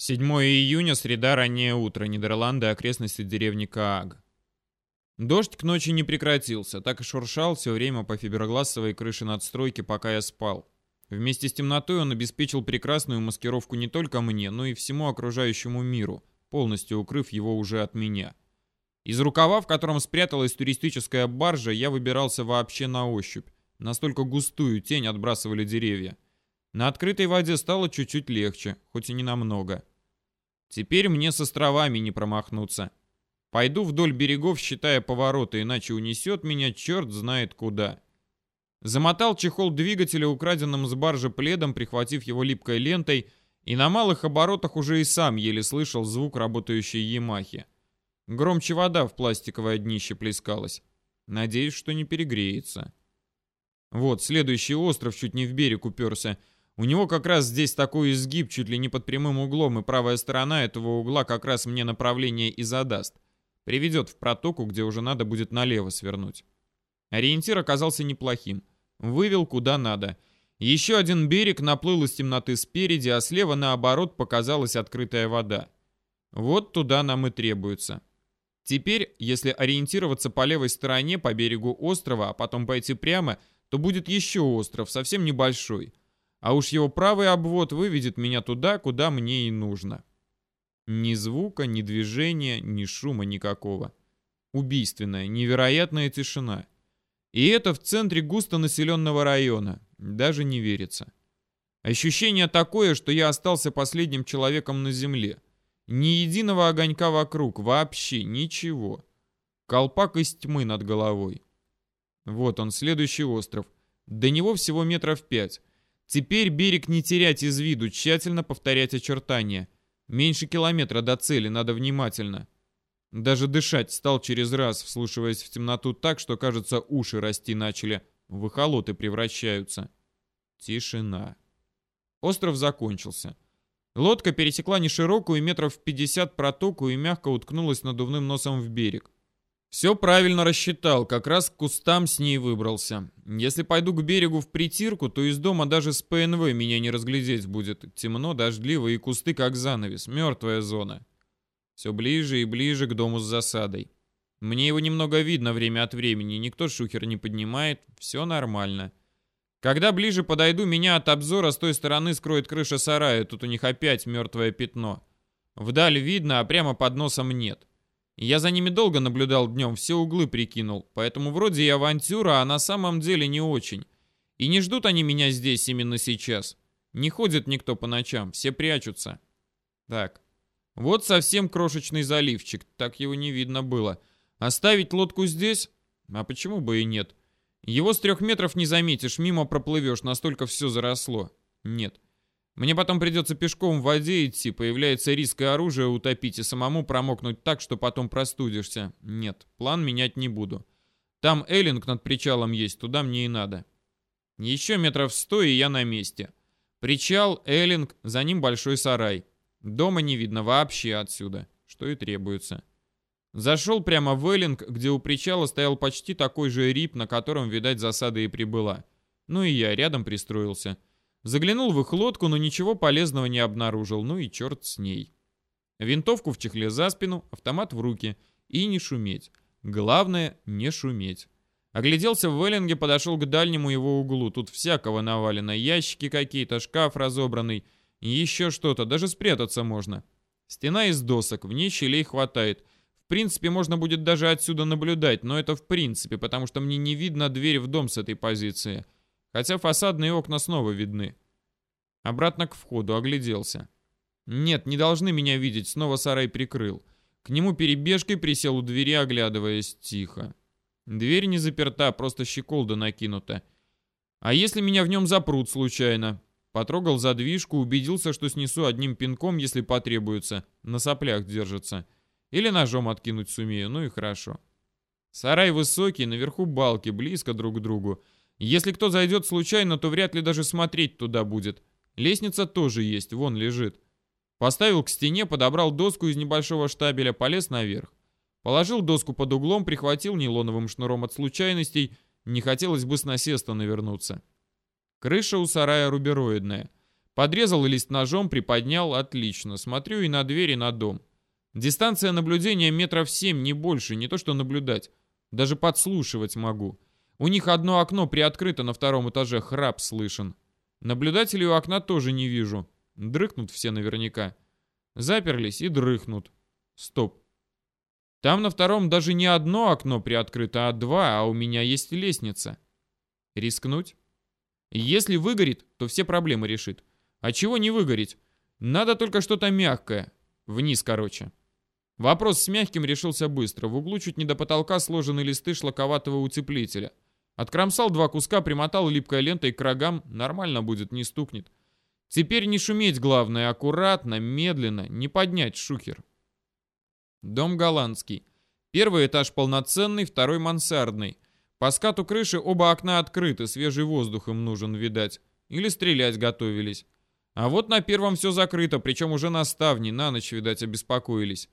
7 июня, среда, раннее утро, Нидерланды, окрестности деревни Кааг. Дождь к ночи не прекратился, так и шуршал все время по фиброгласовой крыше надстройки, пока я спал. Вместе с темнотой он обеспечил прекрасную маскировку не только мне, но и всему окружающему миру, полностью укрыв его уже от меня. Из рукава, в котором спряталась туристическая баржа, я выбирался вообще на ощупь. Настолько густую тень отбрасывали деревья. На открытой воде стало чуть-чуть легче, хоть и не намного. Теперь мне с островами не промахнуться. Пойду вдоль берегов, считая повороты, иначе унесет меня черт знает куда. Замотал чехол двигателя украденным с баржи пледом, прихватив его липкой лентой, и на малых оборотах уже и сам еле слышал звук работающей Ямахи. Громче вода в пластиковое днище плескалась. Надеюсь, что не перегреется. Вот, следующий остров чуть не в берег уперся — у него как раз здесь такой изгиб, чуть ли не под прямым углом, и правая сторона этого угла как раз мне направление и задаст. Приведет в протоку, где уже надо будет налево свернуть. Ориентир оказался неплохим. Вывел куда надо. Еще один берег наплыл из темноты спереди, а слева, наоборот, показалась открытая вода. Вот туда нам и требуется. Теперь, если ориентироваться по левой стороне, по берегу острова, а потом пойти прямо, то будет еще остров, совсем небольшой. А уж его правый обвод выведет меня туда, куда мне и нужно. Ни звука, ни движения, ни шума никакого. Убийственная, невероятная тишина. И это в центре густонаселенного района. Даже не верится. Ощущение такое, что я остался последним человеком на земле. Ни единого огонька вокруг, вообще ничего. Колпак из тьмы над головой. Вот он, следующий остров. До него всего метров пять. Теперь берег не терять из виду, тщательно повторять очертания. Меньше километра до цели, надо внимательно. Даже дышать стал через раз, вслушиваясь в темноту так, что, кажется, уши расти начали. В эхолоты превращаются. Тишина. Остров закончился. Лодка пересекла неширокую метров 50 протоку и мягко уткнулась надувным носом в берег. Все правильно рассчитал, как раз к кустам с ней выбрался. Если пойду к берегу в притирку, то из дома даже с ПНВ меня не разглядеть будет. Темно, дождливо и кусты как занавес, мертвая зона. Все ближе и ближе к дому с засадой. Мне его немного видно время от времени, никто шухер не поднимает, все нормально. Когда ближе подойду, меня от обзора с той стороны скроет крыша сарая, тут у них опять мертвое пятно. Вдаль видно, а прямо под носом нет. Я за ними долго наблюдал днем, все углы прикинул, поэтому вроде и авантюра, а на самом деле не очень. И не ждут они меня здесь именно сейчас. Не ходит никто по ночам, все прячутся. Так, вот совсем крошечный заливчик, так его не видно было. Оставить лодку здесь? А почему бы и нет? Его с трех метров не заметишь, мимо проплывешь, настолько все заросло. Нет. Мне потом придется пешком в воде идти, появляется риск и оружие утопить, и самому промокнуть так, что потом простудишься. Нет, план менять не буду. Там эллинг над причалом есть, туда мне и надо. Еще метров сто, и я на месте. Причал, эллинг, за ним большой сарай. Дома не видно вообще отсюда, что и требуется. Зашел прямо в эллинг, где у причала стоял почти такой же рип, на котором, видать, засада и прибыла. Ну и я рядом пристроился. Заглянул в их лодку, но ничего полезного не обнаружил, ну и черт с ней. Винтовку в чехле за спину, автомат в руки. И не шуметь. Главное, не шуметь. Огляделся в Веллинге, подошел к дальнему его углу. Тут всякого навалено. Ящики какие-то, шкаф разобранный. Еще что-то, даже спрятаться можно. Стена из досок, в ней щелей хватает. В принципе, можно будет даже отсюда наблюдать, но это в принципе, потому что мне не видно дверь в дом с этой позиции хотя фасадные окна снова видны. Обратно к входу, огляделся. Нет, не должны меня видеть, снова сарай прикрыл. К нему перебежкой присел у двери, оглядываясь тихо. Дверь не заперта, просто щеколда накинута. А если меня в нем запрут случайно? Потрогал задвижку, убедился, что снесу одним пинком, если потребуется. На соплях держится. Или ножом откинуть сумею, ну и хорошо. Сарай высокий, наверху балки, близко друг к другу. Если кто зайдет случайно, то вряд ли даже смотреть туда будет. Лестница тоже есть, вон лежит. Поставил к стене, подобрал доску из небольшого штабеля, полез наверх. Положил доску под углом, прихватил нейлоновым шнуром от случайностей, не хотелось бы с насеста навернуться. Крыша у сарая рубероидная. Подрезал лист ножом, приподнял, отлично. Смотрю и на дверь, и на дом. Дистанция наблюдения метров семь, не больше, не то что наблюдать. Даже подслушивать могу. У них одно окно приоткрыто на втором этаже, храп слышен. Наблюдателей у окна тоже не вижу. Дрыхнут все наверняка. Заперлись и дрыхнут. Стоп. Там на втором даже не одно окно приоткрыто, а два, а у меня есть лестница. Рискнуть? Если выгорит, то все проблемы решит. А чего не выгореть? Надо только что-то мягкое. Вниз, короче. Вопрос с мягким решился быстро. В углу чуть не до потолка сложены листы шлаковатого утеплителя. Откромсал два куска, примотал липкой лентой к рогам. Нормально будет, не стукнет. Теперь не шуметь главное, аккуратно, медленно, не поднять шухер. Дом голландский. Первый этаж полноценный, второй мансардный. По скату крыши оба окна открыты, свежий воздух им нужен, видать. Или стрелять готовились. А вот на первом все закрыто, причем уже на ставни, на ночь, видать, обеспокоились.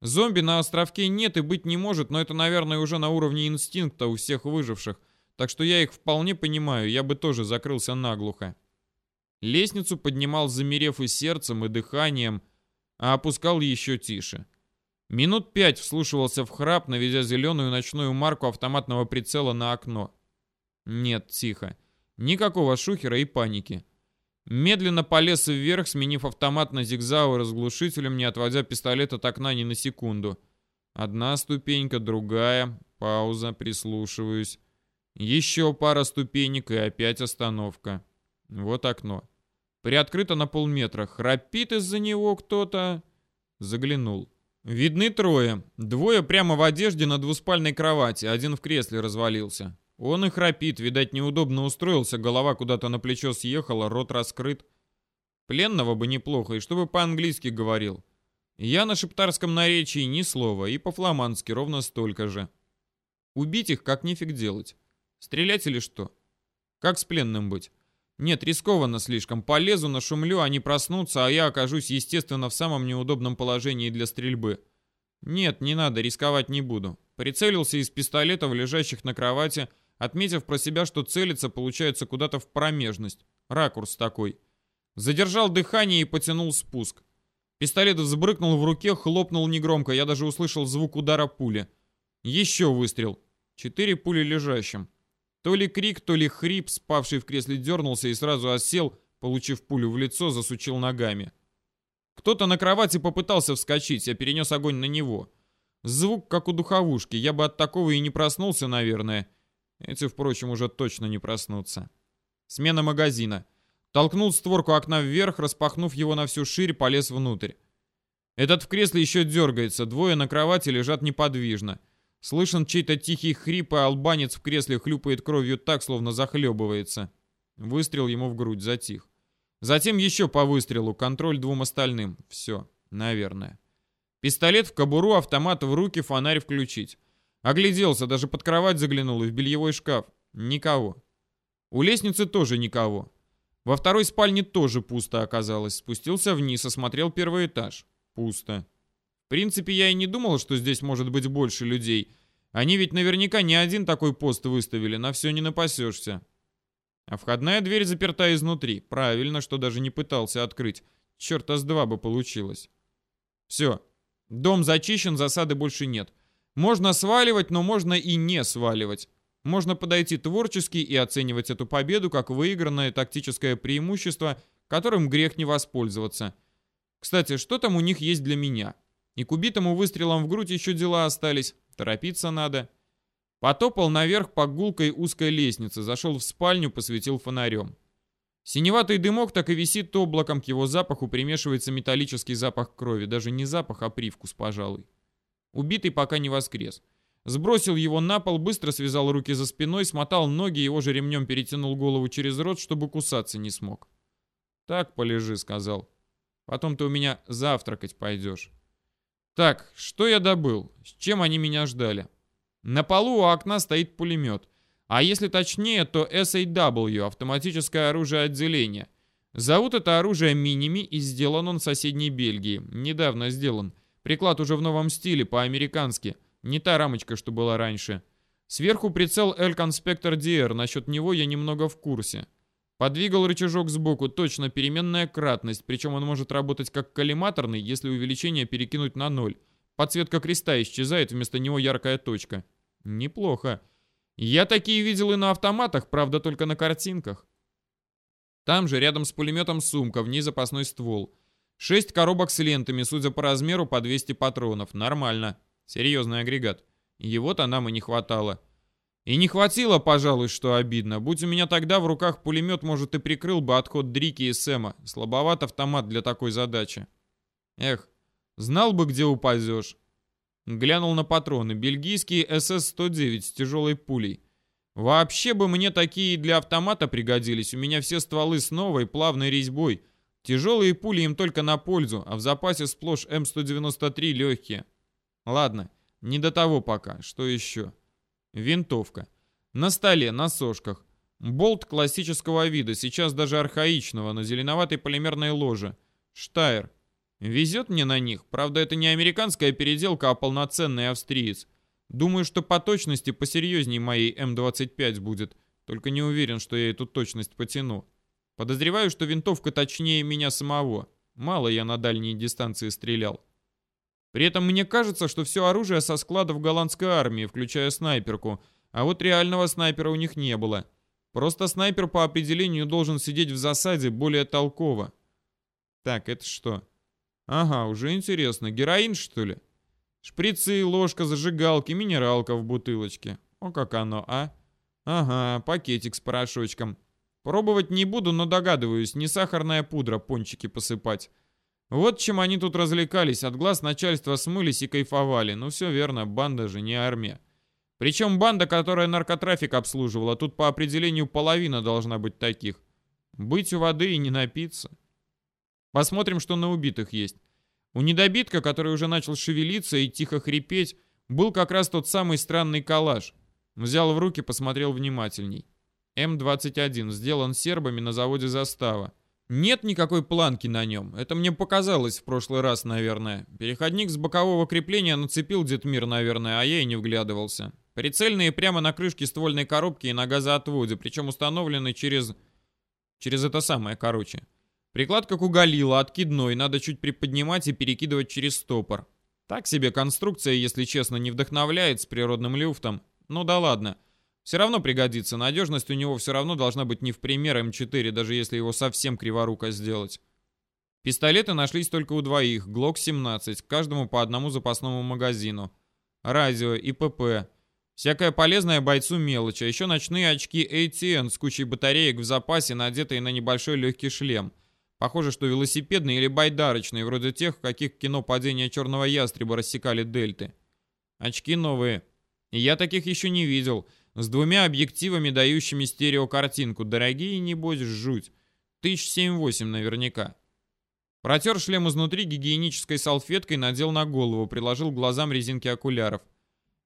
Зомби на островке нет и быть не может, но это, наверное, уже на уровне инстинкта у всех выживших. Так что я их вполне понимаю, я бы тоже закрылся наглухо. Лестницу поднимал, замерев и сердцем, и дыханием, а опускал еще тише. Минут пять вслушивался в храп, наведя зеленую ночную марку автоматного прицела на окно. Нет, тихо. Никакого шухера и паники. Медленно полез вверх, сменив автомат на зигзау разглушителем, не отводя пистолет от окна ни на секунду. Одна ступенька, другая. Пауза, прислушиваюсь. Еще пара ступенек и опять остановка. Вот окно. Приоткрыто на полметра. Храпит из-за него кто-то. Заглянул. Видны трое. Двое прямо в одежде на двуспальной кровати. Один в кресле развалился. Он и храпит. Видать, неудобно устроился. Голова куда-то на плечо съехала, рот раскрыт. Пленного бы неплохо, и чтобы по-английски говорил. Я на шептарском наречии ни слова, и по-фламандски ровно столько же. Убить их как нифиг делать. Стрелять или что? Как с пленным быть? Нет, рискованно слишком. Полезу, нашумлю, они проснутся, а я окажусь, естественно, в самом неудобном положении для стрельбы. Нет, не надо, рисковать не буду. Прицелился из пистолетов, лежащих на кровати, отметив про себя, что целиться получается куда-то в промежность. Ракурс такой. Задержал дыхание и потянул спуск. Пистолет взбрыкнул в руке, хлопнул негромко. Я даже услышал звук удара пули. Еще выстрел. Четыре пули лежащим. То ли крик, то ли хрип, спавший в кресле дернулся и сразу осел, получив пулю в лицо, засучил ногами. Кто-то на кровати попытался вскочить, я перенес огонь на него. Звук, как у духовушки, я бы от такого и не проснулся, наверное. Эти, впрочем, уже точно не проснутся. Смена магазина. Толкнул створку окна вверх, распахнув его на всю ширь, полез внутрь. Этот в кресле еще дергается, двое на кровати лежат неподвижно. Слышен чей-то тихий хрип, и албанец в кресле хлюпает кровью так, словно захлебывается. Выстрел ему в грудь затих. Затем еще по выстрелу, контроль двум остальным. Все, наверное. Пистолет в кобуру, автомат в руки, фонарь включить. Огляделся, даже под кровать заглянул и в бельевой шкаф. Никого. У лестницы тоже никого. Во второй спальне тоже пусто оказалось. Спустился вниз, осмотрел первый этаж. Пусто. В принципе, я и не думал, что здесь может быть больше людей. Они ведь наверняка не один такой пост выставили, на все не напасешься. А входная дверь заперта изнутри. Правильно, что даже не пытался открыть. Черта с два бы получилось. Все. Дом зачищен, засады больше нет. Можно сваливать, но можно и не сваливать. Можно подойти творчески и оценивать эту победу как выигранное тактическое преимущество, которым грех не воспользоваться. Кстати, что там у них есть для меня? И к убитому выстрелом в грудь еще дела остались. Торопиться надо. Потопал наверх по гулкой узкой лестнице, зашел в спальню, посветил фонарем. Синеватый дымок так и висит облаком, к его запаху примешивается металлический запах крови. Даже не запах, а привкус, пожалуй. Убитый пока не воскрес. Сбросил его на пол, быстро связал руки за спиной, смотал ноги, его же ремнем перетянул голову через рот, чтобы кусаться не смог. «Так полежи», — сказал. «Потом ты у меня завтракать пойдешь». Так, что я добыл? С чем они меня ждали? На полу у окна стоит пулемет. А если точнее, то SAW, автоматическое оружие отделения. Зовут это оружие Миними и сделан он в соседней Бельгии. Недавно сделан. Приклад уже в новом стиле, по-американски. Не та рамочка, что была раньше. Сверху прицел L-Conspector DR, насчет него я немного в курсе. Подвигал рычажок сбоку, точно переменная кратность, причем он может работать как коллиматорный, если увеличение перекинуть на ноль. Подсветка креста исчезает, вместо него яркая точка. Неплохо. Я такие видел и на автоматах, правда только на картинках. Там же, рядом с пулеметом сумка, в ней запасной ствол. Шесть коробок с лентами, судя по размеру, по 200 патронов. Нормально. Серьезный агрегат. Его-то нам и не хватало. И не хватило, пожалуй, что обидно. Будь у меня тогда в руках пулемет, может, и прикрыл бы отход Дрики и Сэма. Слабоват автомат для такой задачи. Эх, знал бы, где упадешь. Глянул на патроны. Бельгийские СС-109 с тяжелой пулей. Вообще бы мне такие для автомата пригодились. У меня все стволы с новой плавной резьбой. Тяжелые пули им только на пользу, а в запасе сплошь М193 легкие. Ладно, не до того пока. Что еще? Винтовка. На столе, на сошках. Болт классического вида, сейчас даже архаичного, на зеленоватой полимерной ложе. Штайр. Везет мне на них. Правда, это не американская переделка, а полноценный австриец. Думаю, что по точности посерьезнее моей М25 будет. Только не уверен, что я эту точность потяну. Подозреваю, что винтовка точнее меня самого. Мало я на дальние дистанции стрелял. При этом мне кажется, что все оружие со складов голландской армии, включая снайперку, а вот реального снайпера у них не было. Просто снайпер по определению должен сидеть в засаде более толково. Так, это что? Ага, уже интересно. Героин, что ли? Шприцы, ложка, зажигалки, минералка в бутылочке. О, как оно, а? Ага, пакетик с порошочком. Пробовать не буду, но догадываюсь, не сахарная пудра пончики посыпать. Вот чем они тут развлекались, от глаз начальства смылись и кайфовали. Ну все верно, банда же не армия. Причем банда, которая наркотрафик обслуживала, тут по определению половина должна быть таких. Быть у воды и не напиться. Посмотрим, что на убитых есть. У недобитка, который уже начал шевелиться и тихо хрипеть, был как раз тот самый странный калаш. Взял в руки, посмотрел внимательней. М-21, сделан сербами на заводе «Застава». Нет никакой планки на нем. Это мне показалось в прошлый раз, наверное. Переходник с бокового крепления нацепил Детмир, наверное, а я и не вглядывался. Прицельные прямо на крышке ствольной коробки и на газоотводе, причем установлены через... Через это самое, короче. Приклад как у Галила, откидной, надо чуть приподнимать и перекидывать через стопор. Так себе конструкция, если честно, не вдохновляет с природным люфтом. Ну да ладно. Все равно пригодится, надежность у него все равно должна быть не в пример М4, даже если его совсем криворуко сделать. Пистолеты нашлись только у двоих, ГЛОК-17, каждому по одному запасному магазину. Радио, ИПП. Всякая полезная бойцу мелочь, а еще ночные очки ATN с кучей батареек в запасе, надетые на небольшой легкий шлем. Похоже, что велосипедный или байдарочный, вроде тех, в каких кино «Падение черного ястреба» рассекали дельты. Очки новые. И я таких еще не видел. С двумя объективами, дающими стереокартинку. Дорогие, небось, жуть. Тысяч семь-восемь наверняка. Протер шлем изнутри гигиенической салфеткой, надел на голову, приложил глазам резинки окуляров.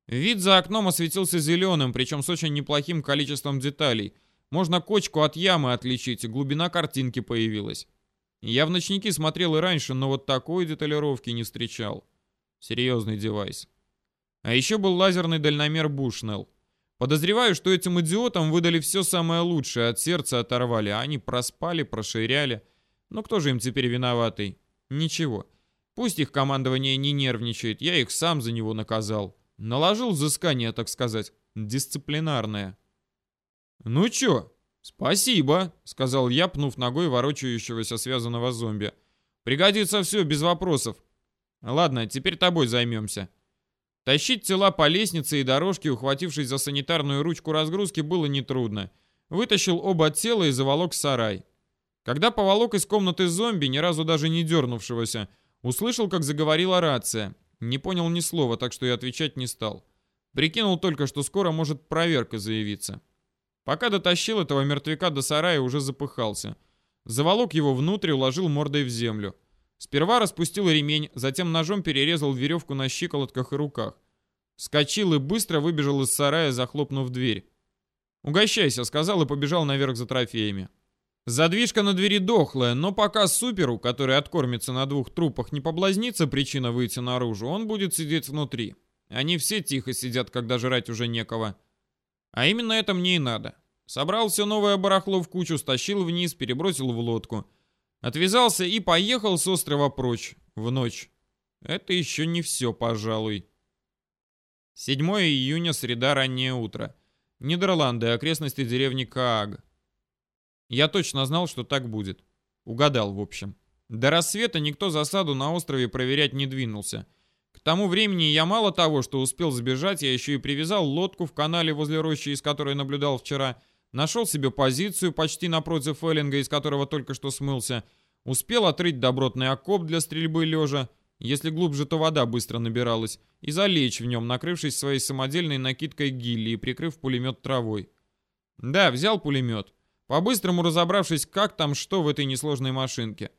Вид за окном осветился зеленым, причем с очень неплохим количеством деталей. Можно кочку от ямы отличить, глубина картинки появилась. Я в ночники смотрел и раньше, но вот такой деталировки не встречал. Серьезный девайс. А еще был лазерный дальномер Бушнелл. Подозреваю, что этим идиотам выдали все самое лучшее, от сердца оторвали, а они проспали, проширяли. Но кто же им теперь виноватый? Ничего. Пусть их командование не нервничает, я их сам за него наказал. Наложил взыскание, так сказать, дисциплинарное. «Ну чё, спасибо», — сказал я, пнув ногой ворочающегося связанного зомби. «Пригодится все, без вопросов. Ладно, теперь тобой займемся». Тащить тела по лестнице и дорожке, ухватившись за санитарную ручку разгрузки, было нетрудно. Вытащил оба тела и заволок сарай. Когда поволок из комнаты зомби, ни разу даже не дернувшегося, услышал, как заговорила рация. Не понял ни слова, так что и отвечать не стал. Прикинул только, что скоро может проверка заявиться. Пока дотащил этого мертвяка до сарая, уже запыхался. Заволок его внутрь, уложил мордой в землю. Сперва распустил ремень, затем ножом перерезал веревку на щиколотках и руках. Скочил и быстро выбежал из сарая, захлопнув дверь. «Угощайся», — сказал и побежал наверх за трофеями. Задвижка на двери дохлая, но пока суперу, который откормится на двух трупах, не поблазнится причина выйти наружу, он будет сидеть внутри. Они все тихо сидят, когда жрать уже некого. А именно это мне и надо. Собрал все новое барахло в кучу, стащил вниз, перебросил в лодку. Отвязался и поехал с острова прочь, в ночь. Это еще не все, пожалуй. 7 июня, среда, раннее утро. Нидерланды, окрестности деревни Кааг. Я точно знал, что так будет. Угадал, в общем. До рассвета никто засаду на острове проверять не двинулся. К тому времени я мало того, что успел сбежать, я еще и привязал лодку в канале возле рощи, из которой наблюдал вчера, нашел себе позицию почти напротив Эллинга, из которого только что смылся, успел отрыть добротный окоп для стрельбы лежа, если глубже, то вода быстро набиралась, и залечь в нем, накрывшись своей самодельной накидкой гилли и прикрыв пулемет травой. Да, взял пулемет, по-быстрому разобравшись, как там что в этой несложной машинке.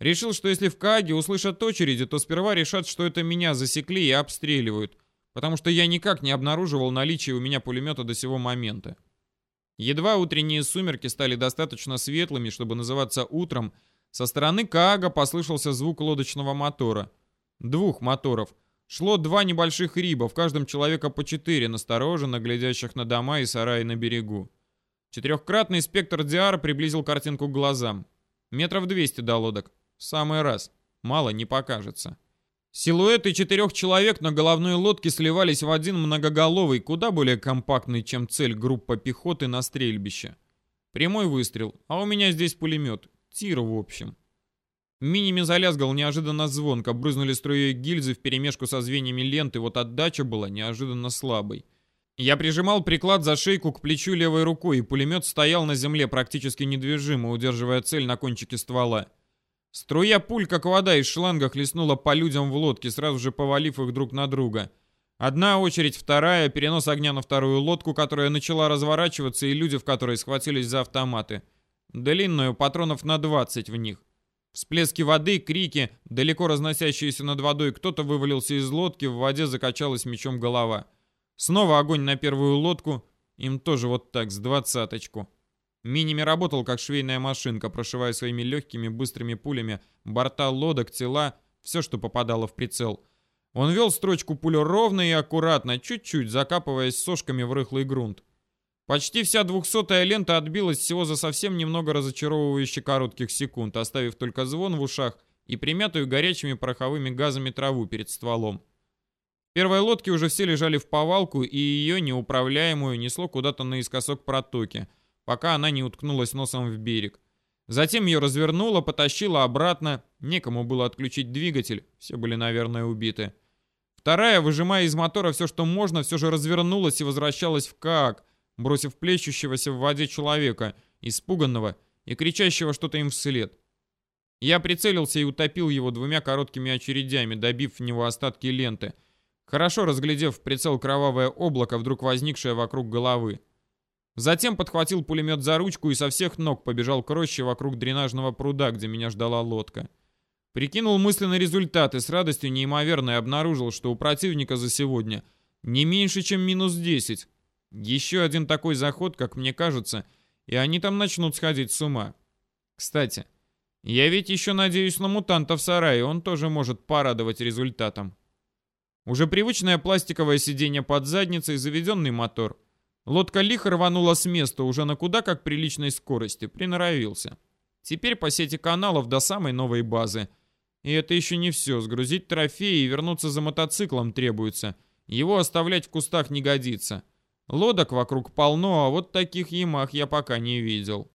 Решил, что если в Кааге услышат очереди, то сперва решат, что это меня засекли и обстреливают, потому что я никак не обнаруживал наличие у меня пулемета до сего момента. Едва утренние сумерки стали достаточно светлыми, чтобы называться утром, со стороны Каага послышался звук лодочного мотора. Двух моторов. Шло два небольших риба, в каждом человека по четыре, настороженно глядящих на дома и сараи на берегу. Четырехкратный спектр Диар приблизил картинку к глазам. Метров двести до лодок. В самый раз. Мало не покажется. Силуэты четырех человек на головной лодке сливались в один многоголовый, куда более компактный, чем цель группа пехоты на стрельбище. Прямой выстрел, а у меня здесь пулемет. Тир, в общем. Миними залязгал неожиданно звонко, брызнули струей гильзы вперемешку со звеньями ленты, вот отдача была неожиданно слабой. Я прижимал приклад за шейку к плечу левой рукой, и пулемет стоял на земле практически недвижимо, удерживая цель на кончике ствола. Струя пуль, как вода из шланга, хлестнула по людям в лодке, сразу же повалив их друг на друга. Одна очередь, вторая, перенос огня на вторую лодку, которая начала разворачиваться, и люди, в которой схватились за автоматы. Длинную, патронов на 20 в них. Всплески воды, крики, далеко разносящиеся над водой, кто-то вывалился из лодки, в воде закачалась мечом голова. Снова огонь на первую лодку, им тоже вот так, с двадцаточку. Миними работал, как швейная машинка, прошивая своими легкими, быстрыми пулями борта лодок, тела, все, что попадало в прицел. Он вел строчку пулю ровно и аккуратно, чуть-чуть закапываясь сошками в рыхлый грунт. Почти вся двухсотая лента отбилась всего за совсем немного разочаровывающе коротких секунд, оставив только звон в ушах и примятую горячими пороховыми газами траву перед стволом. Первой лодке уже все лежали в повалку, и ее, неуправляемую, несло куда-то наискосок протоки, пока она не уткнулась носом в берег. Затем ее развернуло, потащило обратно, некому было отключить двигатель, все были, наверное, убиты. Вторая, выжимая из мотора все, что можно, все же развернулась и возвращалась в как бросив плещущегося в воде человека, испуганного и кричащего что-то им вслед. Я прицелился и утопил его двумя короткими очередями, добив в него остатки ленты, хорошо разглядев в прицел кровавое облако, вдруг возникшее вокруг головы. Затем подхватил пулемет за ручку и со всех ног побежал к роще вокруг дренажного пруда, где меня ждала лодка. Прикинул мысленно результаты, с радостью неимоверной обнаружил, что у противника за сегодня не меньше, чем минус 10. Еще один такой заход, как мне кажется, и они там начнут сходить с ума. Кстати, я ведь еще надеюсь на мутанта в сарае, он тоже может порадовать результатом. Уже привычное пластиковое сиденье под задницей, заведенный мотор. Лодка лихо рванула с места уже на куда как приличной скорости, приноровился. Теперь по сети каналов до самой новой базы. И это еще не все, сгрузить трофеи и вернуться за мотоциклом требуется. Его оставлять в кустах не годится. Лодок вокруг полно, а вот таких ямах я пока не видел.